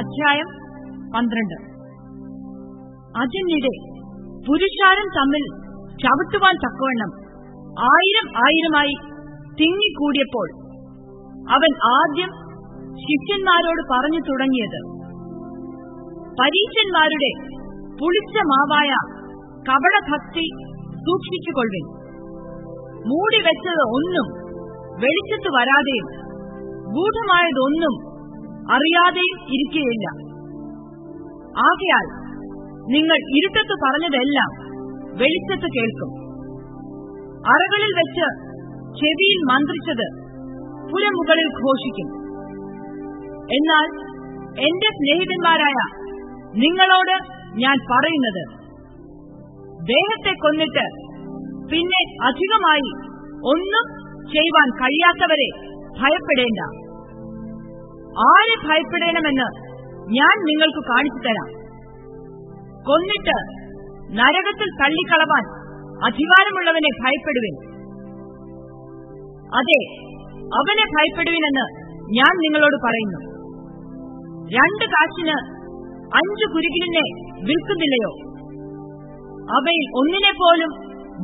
അധ്യായം പന്ത്രണ്ട്. അതിനിടെ പുരുഷാരം തമ്മിൽ ചവിട്ടുവാൻ തക്കവണ്ണം ആയിരം ആയിരമായി തിങ്ങിക്കൂടിയപ്പോൾ അവൻ ആദ്യം ശിഷ്യന്മാരോട് പറഞ്ഞു തുടങ്ങിയത് പരീക്ഷന്മാരുടെ പുളിച്ച മാവായ കപടഭക്തി സൂക്ഷിച്ചുകൊള്ളുവിൻ. മൂടിവെച്ചത് ഒന്നും വെളിച്ചത്ത് വരാതെയും ഗൂഢമായതൊന്നും അറിയാതെയും ഇരിക്കുകയില്ല. ആകയാൽ നിങ്ങൾ ഇരുട്ടത്ത് പറഞ്ഞതെല്ലാം വെളിച്ചത്ത് കേൾക്കും. അറകളിൽ വെച്ച് ചെവിയിൽ മന്ത്രിച്ചത് പുരമുകളിൽ ഘോഷിക്കും. എന്നാൽ എന്റെ സ്നേഹിതന്മാരായ നിങ്ങളോട് ഞാൻ പറയുന്നത് ദേഹത്തെ കൊന്നിട്ട് പിന്നെ അധികമായി ഒന്നും ചെയ്യുവാൻ കഴിയാത്തവരെ ഭയപ്പെടേണ്ട. ആരെ ഭയപ്പെടണമെന്ന് ഞാൻ നിങ്ങൾക്ക് കാണിച്ചു തരാം. കൊന്നിട്ട് നരകത്തിൽ തള്ളിക്കളവാൻ അധികാരമുള്ളവനെ ഭയപ്പെടുവിൻ. അതെ അവനെ ഭയപ്പെടുവിനെന്ന് ഞാൻ നിങ്ങളോട് പറയുന്നു. രണ്ട് കാശിന് അഞ്ചു കുരുകിലിനെ വിൽക്കുന്നില്ലയോ? അവയിൽ ഒന്നിനെ പോലും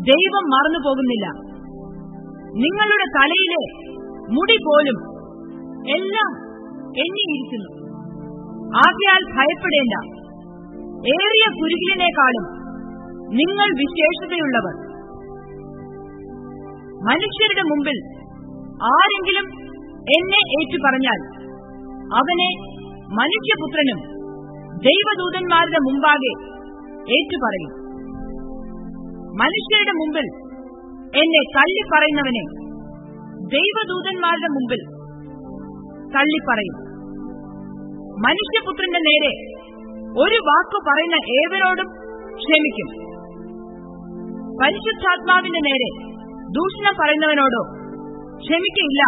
ദൈവം മറന്നു പോകുന്നില്ല. നിങ്ങളുടെ തലയിലെ മുടി പോലും എല്ലാം എണ്ണിയിരിക്കുന്നു. ആകയാൽ ഭയപ്പെടേണ്ട. ഏറിയ കുരുകിലിനേക്കാളും നിങ്ങൾ വിശേഷതയുള്ളവർ. മനുഷ്യരുടെ മുമ്പിൽ ആരെങ്കിലും എന്നെ ഏറ്റുപറഞ്ഞാൽ അവനെ മനുഷ്യപുത്രനും ദൈവദൂതന്മാരുടെ മുമ്പാകെ ഏറ്റുപറയും. മനുഷ്യരുടെ മുമ്പിൽ എന്നെ തള്ളിപ്പറയുന്നവനെ ദൈവദൂതന്മാരുടെ മുമ്പിൽ തള്ളിപ്പറയും. മനുഷ്യപുത്രന്റെ നേരെ ഒരു വാക്ക് പറയുന്ന ഏവരോടും ക്ഷമിക്കും. പരിശുദ്ധാത്മാവിന്റെ നേരെ ദൂഷണം പറയുന്നവനോടോ ക്ഷമിക്കയില്ല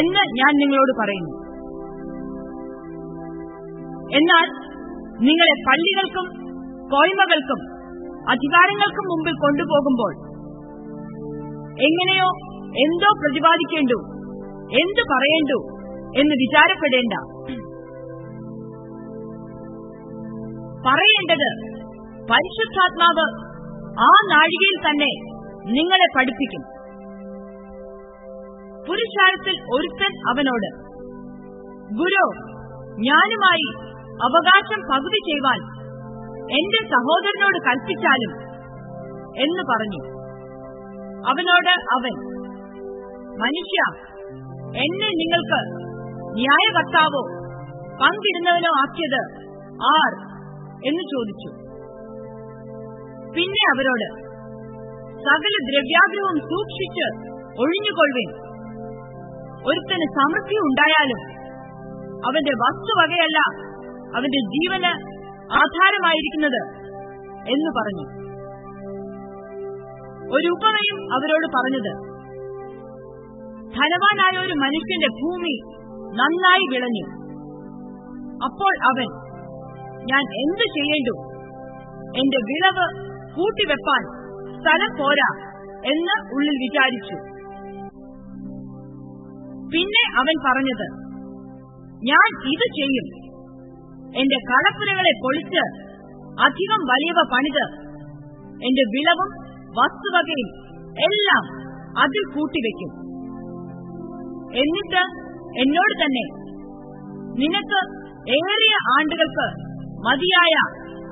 എന്ന് ഞാൻ നിങ്ങളോട് പറയുന്നു. എന്നാൽ നിങ്ങളെ പള്ളികൾക്കും കോയ്മകൾക്കും അധികാരങ്ങൾക്കും മുമ്പിൽ കൊണ്ടുപോകുമ്പോൾ എങ്ങനെയോ എന്തോ പ്രതിപാദിക്കേണ്ടു എന്തു പറയേണ്ടു എന്ന് വിചാരപ്പെടേണ്ട. പറയേണ്ടത് പരിശുദ്ധാത്മാവ് ആ നാഴികയിൽ തന്നെ നിങ്ങളെ പഠിപ്പിക്കും. പുരുഷാരത്തിൽ ഒരുത്തൻ അവനോട് ഗുരു ഞാനുമായി അവകാശം പകുതി ചെയ്യുവാൻ എന്റെ സഹോദരനോട് കൽപ്പിച്ചാലും എന്ന് പറഞ്ഞു. അവനോട് അവൻ മനുഷ്യ എന്നെ നിങ്ങൾക്ക് ന്യായകർത്താവോ പങ്കിടുന്നവനോ ആക്കിയത് ആർ? എന്ന് ചോദിച്ചു. പിന്നെ അവരോട് സകല ദ്രവ്യാഗ്രഹവും സൂക്ഷിച്ച് ഒഴിഞ്ഞുകൊള്ളുവിൻ. ഒരുത്തന് സമൃദ്ധി ഉണ്ടായാലും അവന്റെ വസ്തുവകയല്ല അവന്റെ ജീവന് ആധാരമായിരിക്കുന്നത് എന്ന് പറഞ്ഞു. ഒരു ഉപമയും അവരോട് പറഞ്ഞത് ധനവാനായ ഒരു മനുഷ്യന്റെ ഭൂമി നന്നായി വിളഞ്ഞു. അപ്പോൾ അവൻ ഞാൻ എന്തു ചെയ്യേണ്ടു? എന്റെ വിളവ് കൂട്ടിവെപ്പാൻ സ്ഥലം പോരാ എന്ന് ഉള്ളിൽ വിചാരിച്ചു. പിന്നെ അവൻ പറഞ്ഞത് ഞാൻ ഇത് ചെയ്യും. എന്റെ കളപ്പുരകളെ പൊളിച്ച് അധികം വലിയവ പണിത് എന്റെ വിളവും വസ്തുവകയും എല്ലാം അതിൽ കൂട്ടിവെക്കും. എന്നിട്ട് എന്നോട് തന്നെ നിനക്ക് ഏറിയ ആണ്ടുകൾക്ക് മതിയായ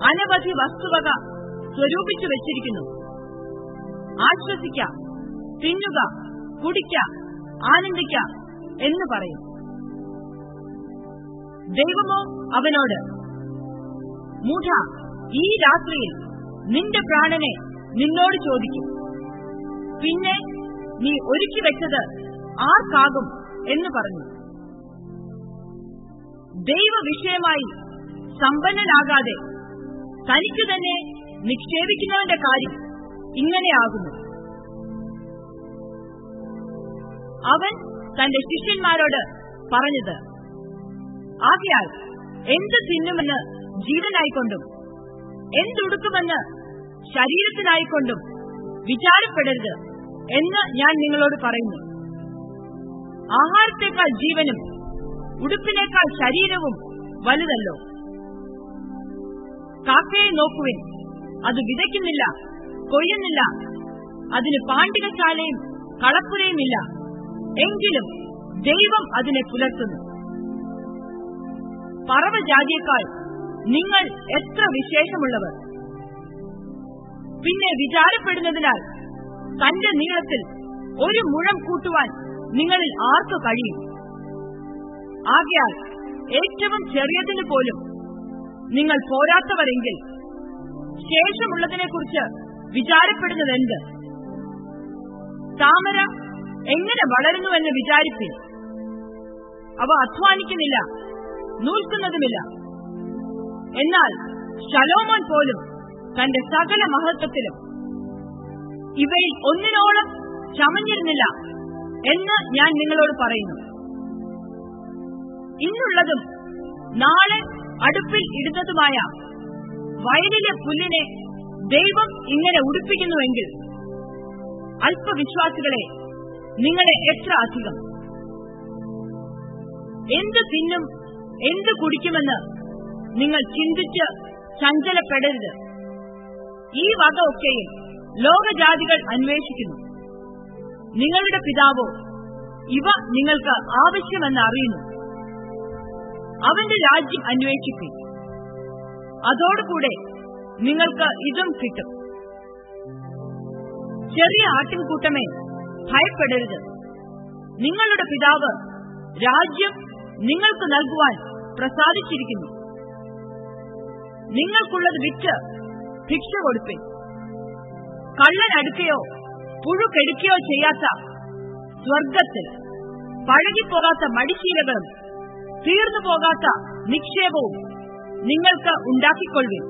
അനവധി വസ്തുവക സ്വരൂപിച്ചു വെച്ചിരിക്കുന്നു. ആശ്വസിക്ക തിന്നുക കുടിക്ക ആനന്ദിക്ക എന്ന് പറയും. ദൈവമോ അവനോട് മൂഢ ഈ രാത്രിയിൽ നിന്റെ പ്രാണനെ നിന്നോട് ചോദിക്കും. പിന്നെ നീ ഒരുക്കി വെച്ചത് ആർക്കാകും എന്ന് പറഞ്ഞു. ദൈവവിഷയമായി സമ്പന്നനാകാതെ തനിക്ക് തന്നെ നിക്ഷേപിക്കുന്നവന്റെ കാര്യം ഇങ്ങനെയാകുന്നു അവൻ തന്റെ ശിഷ്യന്മാരോട് പറഞ്ഞത് ആകയാൽ എന്ത് തിന്നുമെന്ന് ജീവനായിക്കൊണ്ടും എന്തുടുക്കുമെന്ന് ശരീരത്തിനായിക്കൊണ്ടും വിചാരപ്പെടരുത് എന്ന് ഞാൻ നിങ്ങളോട് പറയുന്നു. ആഹാരത്തെക്കാൾ ജീവനും ഉടുപ്പിനേക്കാൾ ശരീരവും വലുതല്ലോ. കാക്കയെ നോക്കുവിൻ. അത് വിതയ്ക്കുന്നില്ല കൊയ്യുന്നില്ല. അതിന് പാണ്ഡികശാലയും കളപ്പുരയുമില്ല. എങ്കിലും ദൈവം അതിനെ പുലർത്തുന്നു. പറവജാതിയേക്കാൾ നിങ്ങൾ എത്ര വിശേഷമുള്ളവർ. പിന്നെ വിചാരപ്പെടുന്നതിനാൽ തന്റെ നീളത്തിൽ ഒരു മുഴം കൂട്ടുവാൻ നിങ്ങളിൽ ആർക്ക് കഴിയും? ആകയാൽ ഏറ്റവും ചെറിയതിന് പോലും നിങ്ങൾ പോരാത്തവരെങ്കിൽ ശേഷമുള്ളതിനെക്കുറിച്ച് വിചാരപ്പെടുന്നതെന്ത്? താമര എങ്ങനെ വളരുന്നുവെന്ന് വിചാരിപ്പിൻ അവ അധ്വാനിക്കുന്നില്ല നൂൽക്കുന്നതുമില്ല. എന്നാൽ ശലോമോൻ പോലും തന്റെ സകല മഹത്വത്തിലും ഇവയിൽ ഒന്നിനോളം ചമഞ്ഞിരുന്നില്ല എന്ന് ഞാൻ നിങ്ങളോട് പറയുന്നു. ഇന്നുള്ളതും നാളെ അടുപ്പിൽ ഇടുന്നതുമായ വയലിലെ പുല്ലിനെ ദൈവം ഇങ്ങനെ ഉടുപ്പിക്കുന്നുവെങ്കിൽ അല്പവിശ്വാസികളെ നിങ്ങളെ എത്ര അധികം? എന്ത് തിന്നും എന്ത് കുടിക്കുമെന്ന് നിങ്ങൾ ചിന്തിച്ച് ചഞ്ചലപ്പെടരുത്. ഈ വക ഒക്കെയും ലോകജാതികൾ അന്വേഷിക്കുന്നു. നിങ്ങളുടെ പിതാവോ? ഇവ നിങ്ങൾക്ക് ആവശ്യമെന്ന് അറിയുന്നു. അവന്റെ രാജ്യം അന്വേഷിക്കും. അതോടുകൂടെ നിങ്ങൾക്ക് ഇതും കിട്ടും. ചെറിയ ആട്ടിൻകൂട്ടമേ ഭയപ്പെടരുത്. നിങ്ങളുടെ പിതാവ് രാജ്യം നിങ്ങൾക്ക് നൽകുവാൻ പ്രസാദിച്ചിരിക്കുന്നു. നിങ്ങൾക്കുള്ളത് വിറ്റ് ഭിക്ഷ കൊടുപ്പേ. കള്ളൻ അടുക്കുകയോ പുഴു കെടുക്കുകയോ ചെയ്യാത്ത സ്വർഗത്തിൽ പഴകിപ്പോകാത്ത മടിശീലകളും തീർന്നു പോകാത്ത നിക്ഷേപവും നിങ്ങൾക്ക് ഉണ്ടാക്കിക്കൊള്ളുവിൻ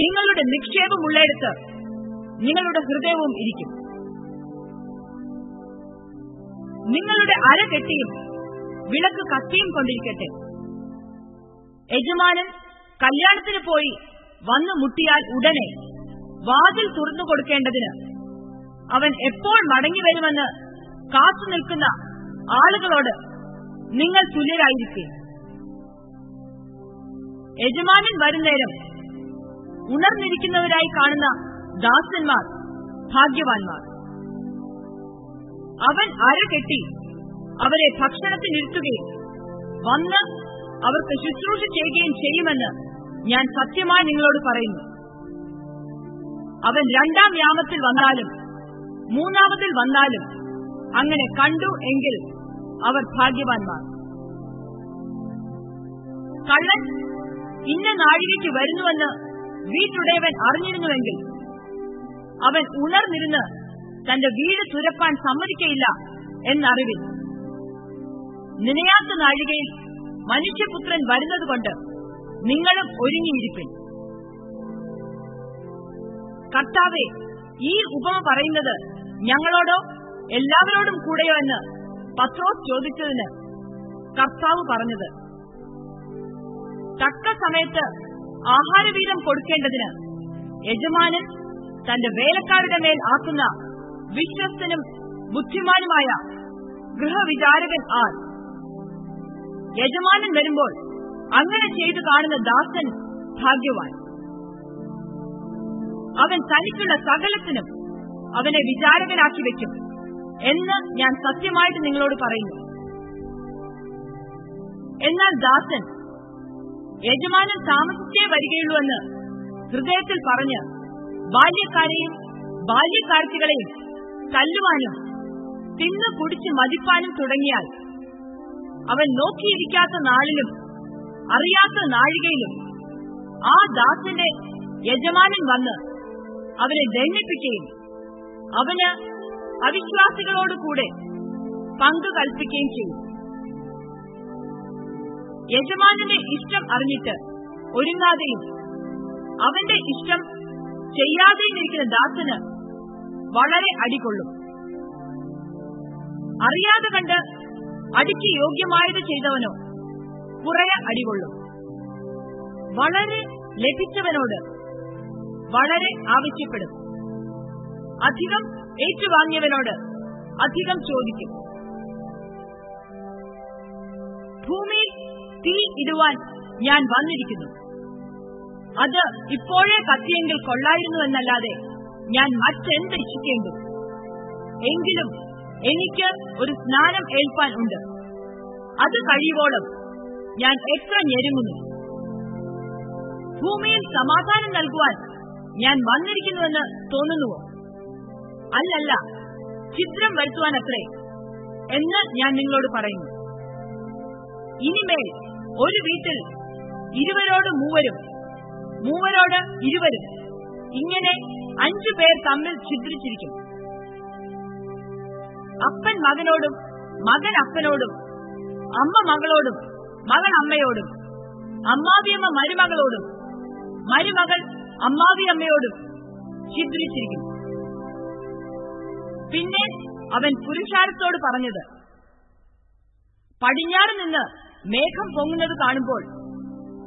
നിങ്ങളുടെ നിക്ഷേപമുള്ളിടത്ത് നിങ്ങളുടെ ഹൃദയവും ഇരിക്കും. നിങ്ങളുടെ അര കെട്ടിയും വിളക്ക് കത്തിയും കൊണ്ടിരിക്കട്ടെ. യജമാനൻ കല്യാണത്തിന് പോയി വന്നു മുട്ടിയാൽ ഉടനെ വാതിൽ തുറന്നു കൊടുക്കേണ്ടതിന് അവൻ എപ്പോൾ മടങ്ങി വരുമെന്ന് കാത്തു നിൽക്കുന്ന ആളുകളോട് നിങ്ങൾ തുല്യരായിരിക്കും. യജമാനൻ വരുന്നേരം ഉണർന്നിരിക്കുന്നവരായി കാണുന്ന ദാസന്മാർ ഭാഗ്യവാന്മാർ. അവൻ അര അരകെട്ടി അവരെ ഭക്ഷണത്തിനിരുത്തുകയും വന്ന് അവർക്ക് ശുശ്രൂഷ ചെയ്യുകയും ചെയ്യുമെന്ന് ഞാൻ സത്യമായി നിങ്ങളോട് പറയുന്നു. അവൻ രണ്ടാം യാമത്തിൽ വന്നാലും മൂന്നാമതിൽ വന്നാലും അങ്ങനെ കണ്ടു എങ്കിൽ അവർ ഭാഗ്യവാന്മാർ. കള്ളൻ ഇന്ന നാഴികയ്ക്ക് വരുന്നുവെന്ന് വീട്ടുടയവൻ അറിഞ്ഞിരുന്നുവെങ്കിൽ അവൻ ഉണർന്നിരുന്ന് തന്റെ വീട് തുരപ്പാൻ സമ്മതിക്കയില്ല എന്നറിവിൽ. നിനയാത്ത നാഴികയിൽ മനുഷ്യപുത്രൻ വരുന്നതുകൊണ്ട് നിങ്ങളും ഒരുങ്ങിയിരിപ്പിൻ കർത്താവെ ഈ ഉപമ പറയുന്നത് ഞങ്ങളോടോ എല്ലാവരോടും കൂടെയോ എന്ന് പത്രോസ് ചോദിച്ചതിന് കർത്താവ് പറഞ്ഞത് തക്ക സമയത്ത് ആഹാരവീതം കൊടുക്കേണ്ടതിന് യജമാനൻ തന്റെ വേലക്കാരുടെ മേൽ ആക്കുന്ന വിശ്വസ്തനും ബുദ്ധിമാനുമായ ഗൃഹവിചാരകൻ ആർ. യജമാനൻ വരുമ്പോൾ അങ്ങനെ ചെയ്തു കാണുന്ന ദാസൻ ഭാഗ്യവാൻ. അവൻ തനിക്കുള്ള സകലത്തിനും അവനെ വിചാരകനാക്കി വെക്കും. എന്ന് ഞാൻ സത്യമായിട്ട് നിങ്ങളോട് പറയുന്നു. എന്നാൽ ദാസൻ യജമാനൻ താമസിച്ചേ വരികയുള്ളൂ എന്ന് ഹൃദയത്തിൽ പറഞ്ഞ് ബാല്യക്കാരെയും ബാല്യക്കാർത്തികളെയും തല്ലുവാനും തിന്നു കുടിച്ച് മതിപ്പാനും തുടങ്ങിയാൽ അവൻ നോക്കിയിരിക്കാത്ത നാളിലും അറിയാത്ത നാഴികയിലും ആ ദാസന്റെ യജമാനൻ വന്ന് അവനെ ദണ്ഡിപ്പിക്കുകയും അവന് അവിശ്വാസികളോടുകൂടെ പങ്കു കൽപ്പിക്കുകയും ചെയ്യും യജമാനന്റെ ഇഷ്ടം അറിഞ്ഞിട്ട് ഒരുങ്ങാതെയും അവന്റെ ഇഷ്ടം ചെയ്യാതെയും ഇരിക്കുന്ന ദാസന് വളരെ അടികൊള്ളും. അറിയാതെ കണ്ട് അടിക്ക് യോഗ്യമായത് ചെയ്തവനോ കുറെ അടികൊള്ളും. വളരെ ലഭിച്ചവനോട് വളരെ ആവശ്യപ്പെടും. അധികം ഏറ്റുവാങ്ങിയവനോട് അധികം ചോദിക്കും. ഭൂമിയിൽ തീ ഇടുവാൻ ഞാൻ വന്നിരിക്കുന്നു. അത് ഇപ്പോഴേ കത്തിയെങ്കിൽ കൊള്ളായിരുന്നു എന്നല്ലാതെ ഞാൻ മറ്റെന്ത് ഇച്ഛിക്കേണ്ടു എങ്കിലും എനിക്ക് ഒരു സ്നാനം ഏൽപ്പാൻ ഉണ്ട്. അത് കഴിയുവോളം ഞാൻ എത്ര ഞെരുങ്ങുന്നു. ഭൂമിയിൽ സമാധാനം നൽകുവാൻ ഞാൻ വന്നിരിക്കുന്നുവെന്ന് തോന്നുന്നുവോ? അല്ലല്ല. ചിത്രം വരുത്തുവാൻ അത്രേ എന്ന് ഞാൻ നിങ്ങളോട് പറയുന്നു. ഇനിമേൽ ഒരു വീട്ടിൽ ഇരുവരോട് മൂവരും മൂവരോട് ഇരുവരും ഇങ്ങനെ അഞ്ചു പേർ തമ്മിൽ ചിത്രിച്ചിരിക്കും. അപ്പൻ മകനോടും മകൻ അപ്പനോടും അമ്മ മകളോടും മകൻ അമ്മയോടും അമ്മാവിയമ്മ മരുമകളോടും മരുമകൾ അമ്മാവിയമ്മയോടും ഛിദ്രിച്ചിരിക്കും പിന്നെ അവൻ പുരുഷാരത്തോട് പറഞ്ഞത് പടിഞ്ഞാറ് നിന്ന് മേഘം പൊങ്ങുന്നത് കാണുമ്പോൾ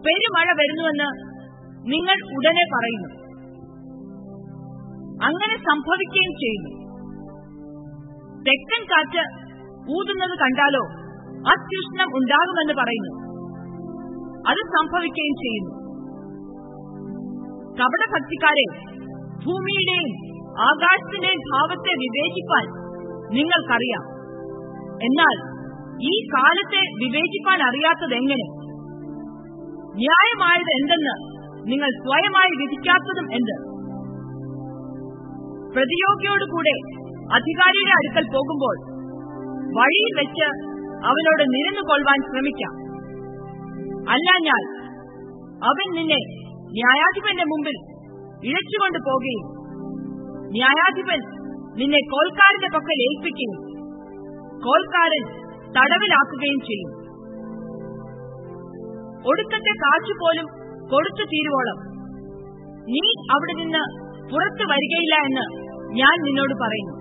പെരുമഴ വരുന്നുവെന്ന് നിങ്ങൾ ഉടനെ പറയുന്നു. അങ്ങനെ സംഭവിക്കുകയും ചെയ്യുന്നു. തെക്കൻ കാറ്റ് ഊതുന്നത് കണ്ടാലോ അത്യുഷ്ണം ഉണ്ടാകുമെന്ന് പറയുന്നു. അത് സംഭവിക്കുകയും ചെയ്യുന്നു. കപടഭക്തിക്കാരെ ഭൂമിയുടെയും ആകാശത്തിന്റെയും ഭാവത്തെ വിവേചിപ്പാൻ നിങ്ങൾക്കറിയാം. എന്നാൽ ഈ കാലത്തെ വിവേചിപ്പാൻ അറിയാത്തത് എങ്ങനെ? ന്യായമായത് എന്തെന്ന് നിങ്ങൾ സ്വയമായി വിധിക്കാത്തതും എന്ത്? പ്രതിയോഗിയോടുകൂടെ അധികാരിയുടെ അടുക്കൽ പോകുമ്പോൾ വഴിയിൽ വെച്ച് അവനോട് നിരന്നു കൊള്ളുവാൻ ശ്രമിക്കാം. അല്ലാഞ്ഞാൽ അവൻ നിന്നെ ന്യായാധിപന്റെ മുമ്പിൽ ഇഴച്ചുകൊണ്ട് പോകുകയും ന്യായാധിപൻ നിന്നെ കോൽക്കാരന്റെ പക്കൽ ഏൽപ്പിക്കുകയും കോൽക്കാരൻ തടവിലാക്കുകയും ചെയ്യും. ഒടുക്കത്തെ കാച്ചുപോലും പോലും കൊടുത്തു തീരുവോളം നീ അവിടെ നിന്ന് പുറത്തു വരികയില്ല എന്ന് ഞാൻ നിന്നോട് പറയുന്നു.